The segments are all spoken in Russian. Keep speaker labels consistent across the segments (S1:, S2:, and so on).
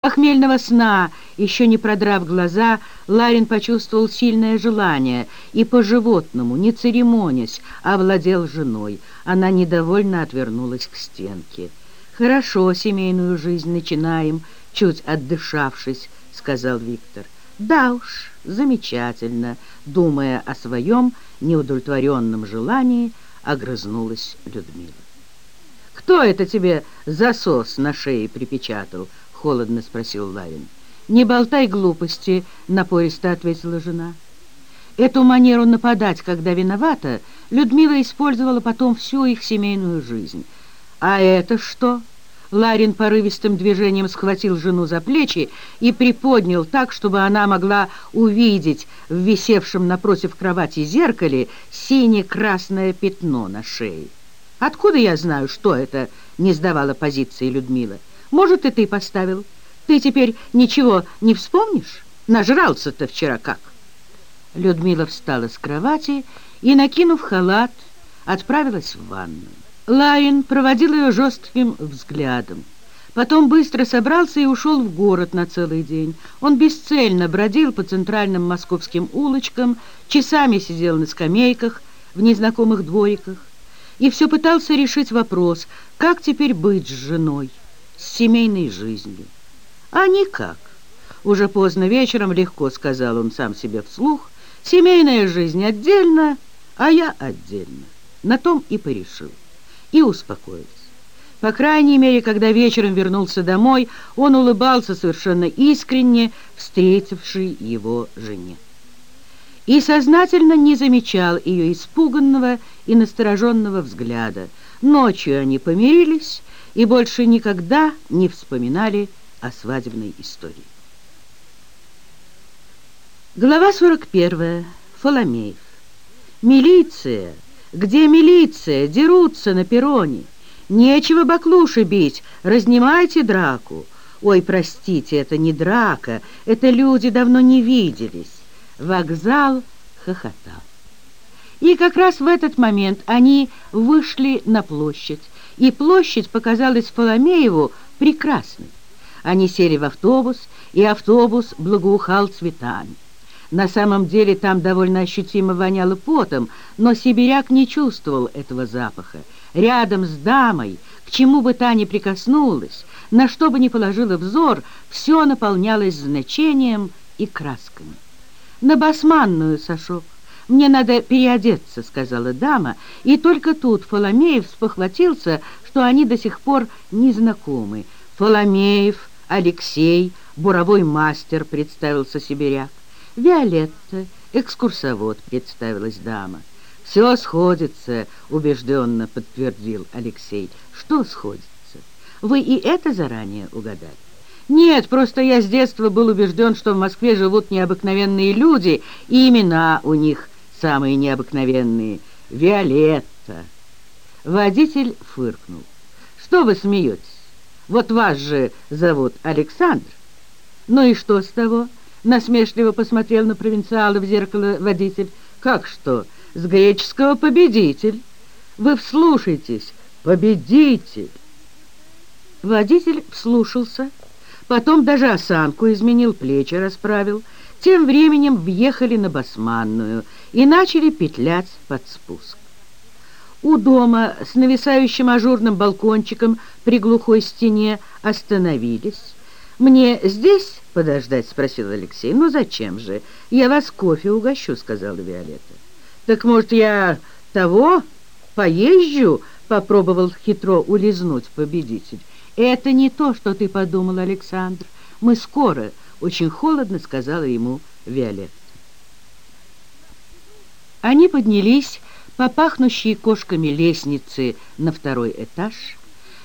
S1: похмельного сна, еще не продрав глаза, Ларин почувствовал сильное желание и по-животному, не церемонясь, овладел женой. Она недовольно отвернулась к стенке. «Хорошо, семейную жизнь начинаем, чуть отдышавшись», — сказал Виктор. «Да уж, замечательно», — думая о своем неудовлетворенном желании, огрызнулась Людмила. «Кто это тебе засос на шее припечатал?» — холодно спросил Лавин. «Не болтай глупости», — напористо ответила жена. Эту манеру нападать, когда виновата, Людмила использовала потом всю их семейную жизнь. «А это что?» Ларин порывистым движением схватил жену за плечи и приподнял так, чтобы она могла увидеть в висевшем напротив кровати зеркале сине-красное пятно на шее. «Откуда я знаю, что это?» — не сдавала позиции Людмила. Может, и ты поставил. Ты теперь ничего не вспомнишь? Нажрался-то вчера как?» Людмила встала с кровати и, накинув халат, отправилась в ванну. Лайн проводил ее жестким взглядом. Потом быстро собрался и ушел в город на целый день. Он бесцельно бродил по центральным московским улочкам, часами сидел на скамейках в незнакомых двориках и все пытался решить вопрос, как теперь быть с женой с семейной жизнью. А никак. Уже поздно вечером легко сказал он сам себе вслух, семейная жизнь отдельно, а я отдельно. На том и порешил. И успокоился. По крайней мере, когда вечером вернулся домой, он улыбался совершенно искренне, встретивший его жене. И сознательно не замечал ее испуганного и настороженного взгляда. Ночью они помирились, и больше никогда не вспоминали о свадебной истории. Глава 41. Фоломеев. Милиция! Где милиция? Дерутся на перроне. Нечего баклуши бить, разнимайте драку. Ой, простите, это не драка, это люди давно не виделись. Вокзал хохотал. И как раз в этот момент они вышли на площадь, и площадь показалась Фоломееву прекрасной. Они сели в автобус, и автобус благоухал цветами. На самом деле там довольно ощутимо воняло потом, но сибиряк не чувствовал этого запаха. Рядом с дамой, к чему бы та ни прикоснулась, на что бы ни положила взор, все наполнялось значением и красками. На басманную, Сашок, «Мне надо переодеться», — сказала дама, и только тут Фоломеев спохватился, что они до сих пор не знакомы. «Фоломеев, Алексей, буровой мастер», — представился сибиряк. «Виолетта, экскурсовод», — представилась дама. «Все сходится», — убежденно подтвердил Алексей. «Что сходится? Вы и это заранее угадали?» Нет, просто я с детства был убежден, что в Москве живут необыкновенные люди, и имена у них самые необыкновенные. Виолетта. Водитель фыркнул. Что вы смеетесь? Вот вас же зовут Александр. Ну и что с того? Насмешливо посмотрел на провинциала в зеркало водитель. Как что? С греческого победитель. Вы вслушайтесь. Победитель. Водитель вслушался, потом даже осанку изменил, плечи расправил, тем временем въехали на Басманную и начали петлять под спуск. У дома с нависающим ажурным балкончиком при глухой стене остановились. «Мне здесь подождать?» — спросил Алексей. «Ну зачем же? Я вас кофе угощу», — сказала Виолетта. «Так, может, я того поезжу?» — попробовал хитро улизнуть победитель. «Это не то, что ты подумал, Александр. Мы скоро...» Очень холодно сказала ему Виолетта. Они поднялись по пахнущей кошками лестнице на второй этаж.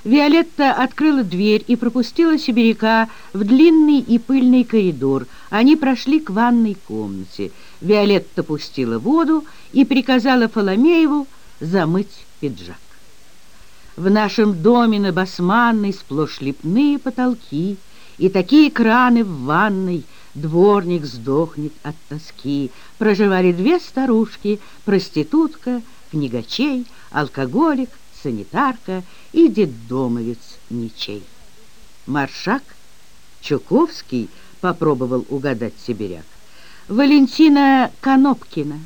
S1: Виолетта открыла дверь и пропустила сибиряка в длинный и пыльный коридор. Они прошли к ванной комнате. Виолетта пустила воду и приказала Фоломееву замыть пиджак. В нашем доме на Басманной сплошь лепные потолки, и такие краны в ванной, дворник сдохнет от тоски. Проживали две старушки, проститутка, книгачей, алкоголик, санитарка и детдомовец ничей. Маршак Чуковский, попробовал угадать сибиряк. Валентина Конопкина.